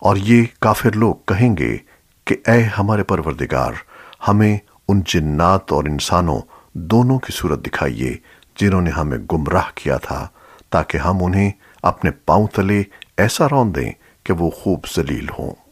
اور یہ کافر لوگ کہیں گے کہ اے ہمارے پروردگار، ہمیں ان جنات اور انسانوں دونوں کی صورت دکھائیے جنہوں نے ہمیں گمراہ کیا تھا، تاکہ ہم انہیں اپنے پاؤں تلے ایسا رون دیں کہ وہ خوب ذلیل ہوں۔